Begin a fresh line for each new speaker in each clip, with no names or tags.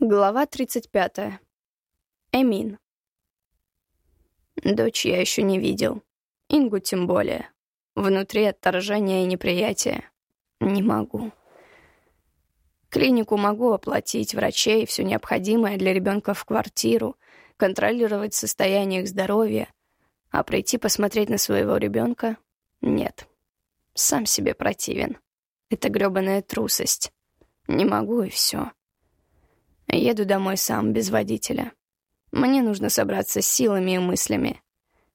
Глава 35. Эмин. Дочь я еще не видел. Ингу тем более. Внутри отторжения и неприятия. Не могу. Клинику могу оплатить, врачей, все необходимое для ребенка в квартиру, контролировать состояние их здоровья, а прийти посмотреть на своего ребенка — нет. Сам себе противен. Это грёбаная трусость. Не могу и все. Еду домой сам, без водителя. Мне нужно собраться силами и мыслями.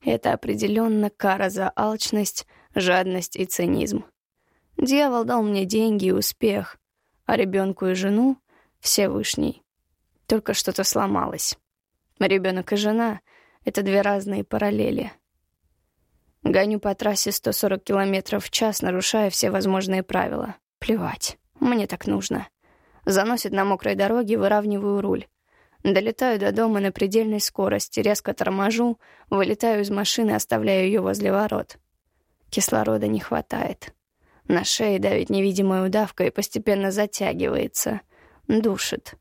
Это определенно кара за алчность, жадность и цинизм. Дьявол дал мне деньги и успех, а ребенку и жену — Всевышний. Только что-то сломалось. Ребенок и жена — это две разные параллели. Гоню по трассе 140 км в час, нарушая все возможные правила. Плевать, мне так нужно. Заносит на мокрой дороге, выравниваю руль. Долетаю до дома на предельной скорости, резко торможу, вылетаю из машины, оставляю ее возле ворот. Кислорода не хватает. На шее давит невидимая удавка и постепенно затягивается. Душит.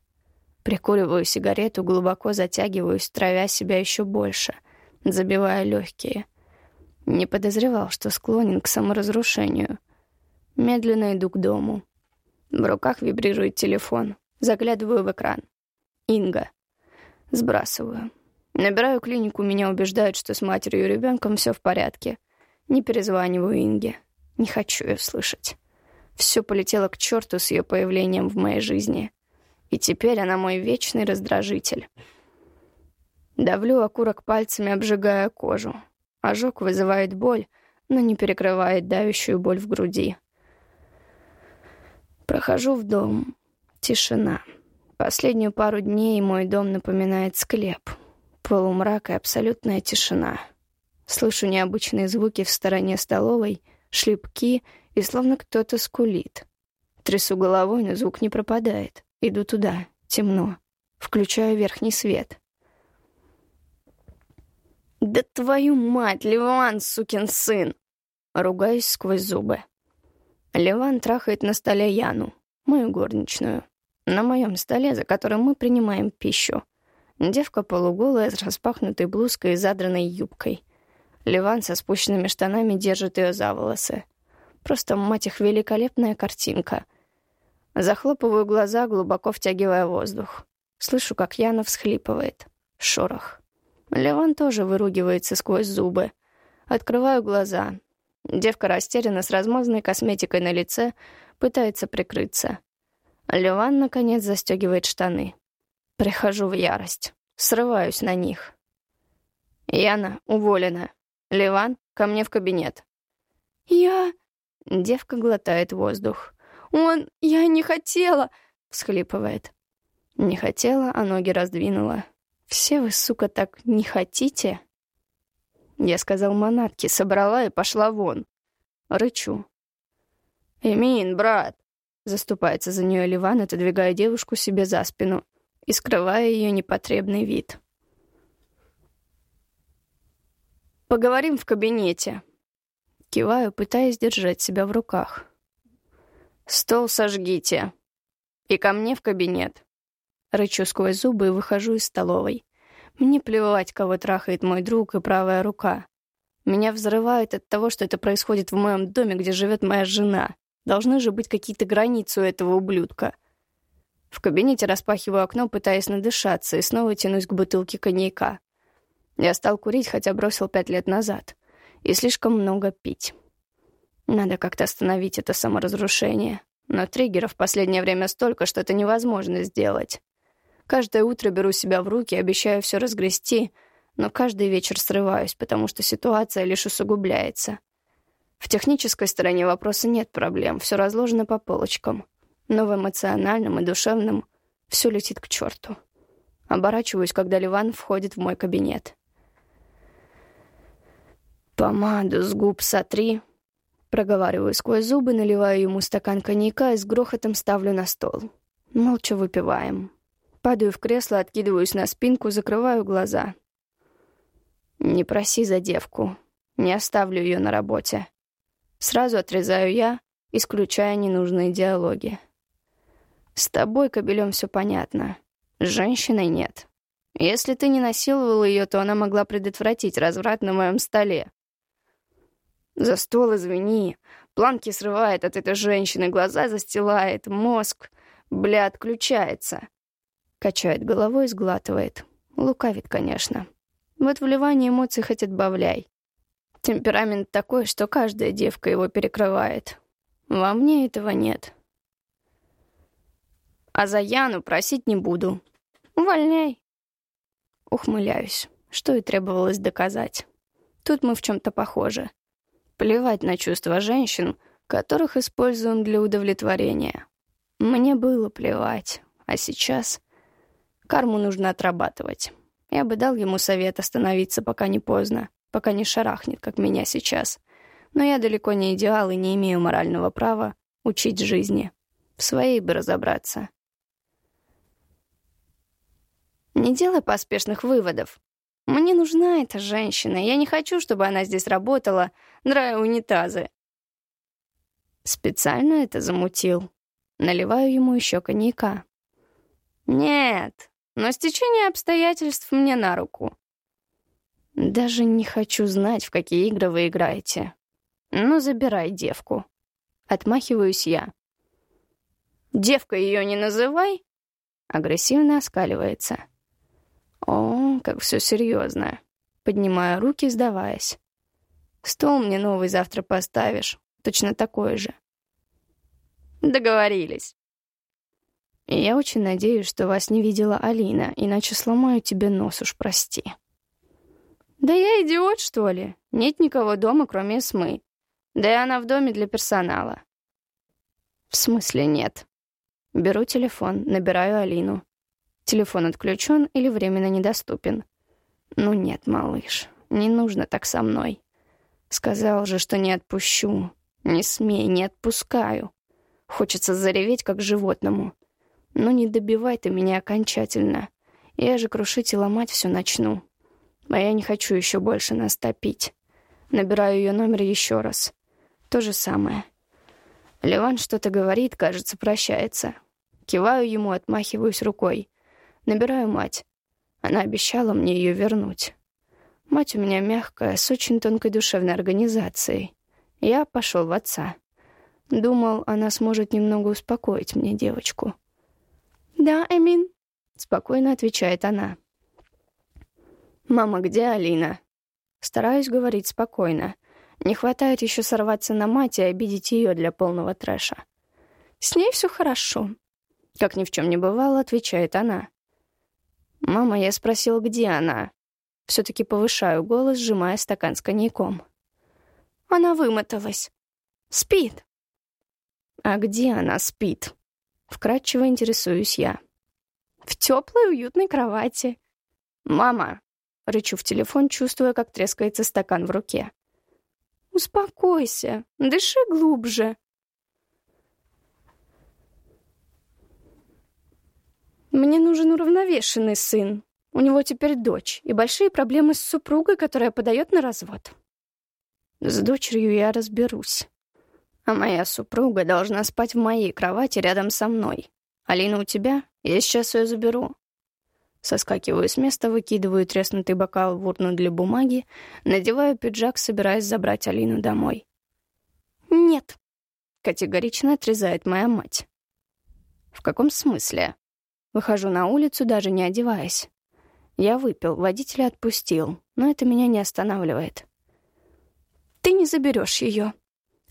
Прикуриваю сигарету, глубоко затягиваюсь, травя себя еще больше, забивая легкие. Не подозревал, что склонен к саморазрушению. Медленно иду к дому. В руках вибрирует телефон. Заглядываю в экран. Инга. Сбрасываю. Набираю клинику, меня убеждают, что с матерью и ребенком все в порядке. Не перезваниваю Инге. Не хочу ее слышать. Все полетело к черту с ее появлением в моей жизни. И теперь она мой вечный раздражитель. Давлю окурок пальцами, обжигая кожу. Ожог вызывает боль, но не перекрывает давящую боль в груди. Прохожу в дом. Тишина. Последнюю пару дней мой дом напоминает склеп. Полумрак и абсолютная тишина. Слышу необычные звуки в стороне столовой, шлепки, и словно кто-то скулит. Трясу головой, но звук не пропадает. Иду туда. Темно. Включаю верхний свет. «Да твою мать, Ливан, сукин сын!» Ругаюсь сквозь зубы. Ливан трахает на столе Яну, мою горничную. На моем столе, за которым мы принимаем пищу. Девка полуголая, с распахнутой блузкой и задранной юбкой. Ливан со спущенными штанами держит ее за волосы. Просто, мать их, великолепная картинка. Захлопываю глаза, глубоко втягивая воздух. Слышу, как Яна всхлипывает. Шорох. Ливан тоже выругивается сквозь зубы. Открываю глаза. Девка растеряна с размазанной косметикой на лице, пытается прикрыться. Леван, наконец, застегивает штаны. Прихожу в ярость. Срываюсь на них. «Яна, уволена. Ливан, ко мне в кабинет».
«Я...»
Девка глотает воздух.
«Он... Я не хотела...»
— всхлипывает. Не хотела, а ноги раздвинула. «Все вы, сука, так не хотите?» Я сказал монатке, собрала и пошла вон. Рычу. «Эмин, брат!» Заступается за нее Ливан, отодвигая девушку себе за спину и скрывая ее непотребный вид. «Поговорим в кабинете». Киваю, пытаясь держать себя в руках. «Стол сожгите. И ко мне в кабинет». Рычу сквозь зубы и выхожу из столовой. Мне плевать, кого трахает мой друг и правая рука. Меня взрывает от того, что это происходит в моем доме, где живет моя жена. Должны же быть какие-то границы у этого ублюдка. В кабинете распахиваю окно, пытаясь надышаться, и снова тянусь к бутылке коньяка. Я стал курить, хотя бросил пять лет назад. И слишком много пить. Надо как-то остановить это саморазрушение. Но триггеров в последнее время столько, что это невозможно сделать. Каждое утро беру себя в руки, обещаю все разгрести, но каждый вечер срываюсь, потому что ситуация лишь усугубляется. В технической стороне вопроса нет проблем, все разложено по полочкам. Но в эмоциональном и душевном все летит к черту. Оборачиваюсь, когда Ливан входит в мой кабинет. «Помаду с губ сотри», Проговариваю сквозь зубы, наливаю ему стакан коньяка и с грохотом ставлю на стол. Молча выпиваем. Падаю в кресло, откидываюсь на спинку, закрываю глаза. «Не проси за девку. Не оставлю ее на работе». Сразу отрезаю я, исключая ненужные диалоги. «С тобой, кобелем, все понятно. С женщиной нет. Если ты не насиловал ее, то она могла предотвратить разврат на моем столе. За стол, извини. Планки срывает от этой женщины, глаза застилает, мозг, бля, отключается. Качает головой и сглатывает. Лукавит, конечно. Вот вливание эмоций хоть отбавляй. Темперамент такой, что каждая девка его перекрывает. Во мне этого нет. А за Яну просить не буду. Увольняй. Ухмыляюсь, что и требовалось доказать. Тут мы в чем-то похожи. Плевать на чувства женщин, которых используем для удовлетворения. Мне было плевать, а сейчас карму нужно отрабатывать. Я бы дал ему совет остановиться, пока не поздно, пока не шарахнет, как меня сейчас. Но я далеко не идеал и не имею морального права учить жизни. В своей бы разобраться. Не делай поспешных выводов. Мне нужна эта женщина. Я не хочу, чтобы она здесь работала, драя унитазы. Специально это замутил. Наливаю ему еще коньяка. Нет, но стечение обстоятельств мне на руку. Даже не хочу знать, в какие игры вы играете. Ну, забирай девку. Отмахиваюсь я. Девка ее не называй. Агрессивно оскаливается. О, как все серьезно. Поднимаю руки, сдаваясь. Стол мне новый завтра поставишь. Точно такой же. Договорились. И я очень надеюсь, что вас не видела Алина, иначе сломаю тебе нос уж, прости. Да я идиот, что ли? Нет никого дома, кроме Эсмы. Да и она в доме для персонала. В смысле нет? Беру телефон, набираю Алину. Телефон отключен или временно недоступен. Ну нет, малыш, не нужно так со мной. Сказал же, что не отпущу. Не смей, не отпускаю. Хочется зареветь, как животному. Но не добивай ты меня окончательно. Я же крушить и ломать все начну. А я не хочу еще больше нас топить. Набираю ее номер еще раз. То же самое. Ливан что-то говорит, кажется, прощается. Киваю ему, отмахиваюсь рукой. Набираю мать. Она обещала мне ее вернуть. Мать у меня мягкая, с очень тонкой душевной организацией. Я пошел в отца. Думал, она сможет немного успокоить мне девочку. «Да, Эмин», — спокойно отвечает она. «Мама, где Алина?» Стараюсь говорить спокойно. Не хватает еще сорваться на мать и обидеть ее для полного трэша. «С ней все хорошо», — как ни в чем не бывало, отвечает она. «Мама, я спросил, где она?» Все-таки повышаю голос, сжимая стакан с коньяком. «Она вымоталась. Спит». «А где она спит?» Вкратчиво интересуюсь я. «В теплой, уютной кровати». «Мама!» — рычу в телефон, чувствуя, как трескается стакан в руке. «Успокойся, дыши глубже», Мне нужен уравновешенный сын. У него теперь дочь и большие проблемы с супругой, которая подает на развод. С дочерью я разберусь. А моя супруга должна спать в моей кровати рядом со мной. Алина у тебя? Я сейчас ее заберу. Соскакиваю с места, выкидываю треснутый бокал в урну для бумаги, надеваю пиджак, собираясь забрать Алину домой. «Нет», — категорично отрезает моя мать. «В каком смысле?» Выхожу на улицу, даже не одеваясь. Я выпил, водителя отпустил, но это меня не останавливает. «Ты не заберешь ее.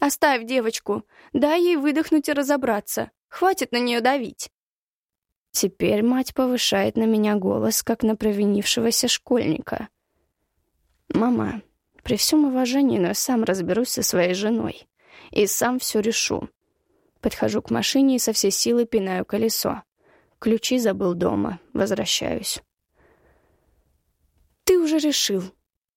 Оставь девочку, дай ей выдохнуть и разобраться. Хватит на нее давить». Теперь мать повышает на меня голос, как на провинившегося школьника. «Мама, при всем уважении, но я сам разберусь со своей женой. И сам все решу». Подхожу к машине и со всей силы пинаю колесо. Ключи забыл дома. Возвращаюсь. Ты уже решил.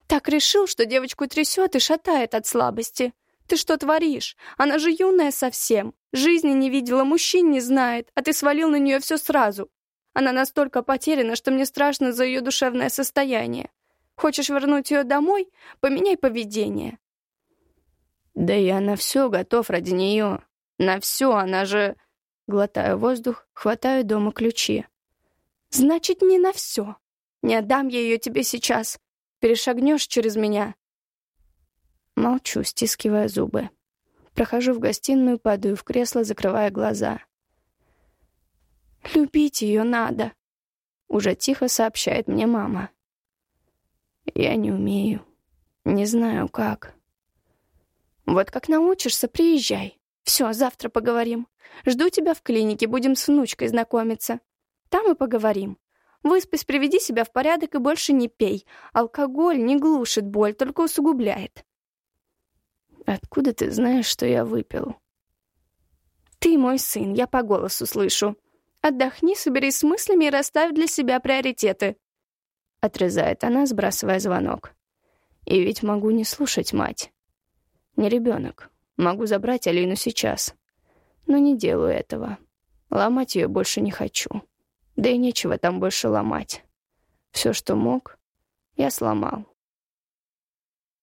Так решил, что девочку трясет и шатает от слабости. Ты что творишь? Она же юная совсем. Жизни не видела, мужчин не знает, а ты свалил на нее все сразу. Она настолько потеряна, что мне страшно за ее душевное состояние. Хочешь вернуть ее домой? Поменяй поведение. Да я на все готов ради нее. На все, она же... Глотаю воздух, хватаю дома ключи.
Значит, не на все. Не отдам я ее тебе сейчас. Перешагнешь через меня.
Молчу, стискивая зубы. Прохожу в гостиную, падаю в кресло, закрывая глаза.
«Любить ее надо», —
уже тихо сообщает мне мама. «Я не умею. Не знаю, как».
«Вот как научишься, приезжай. Все, завтра поговорим. Жду тебя в клинике, будем с внучкой знакомиться. Там и поговорим. Выспись, приведи себя в порядок и больше не пей. Алкоголь не глушит боль, только усугубляет».
«Откуда ты знаешь, что я выпил?»
«Ты мой сын, я по голосу слышу. Отдохни, соберись с мыслями и расставь для себя приоритеты».
Отрезает она, сбрасывая звонок. И ведь могу не слушать мать. Не ребенок. Могу забрать Алину сейчас. Но не делаю этого. Ломать ее больше не хочу. Да и нечего там больше ломать. Все, что мог, я сломал.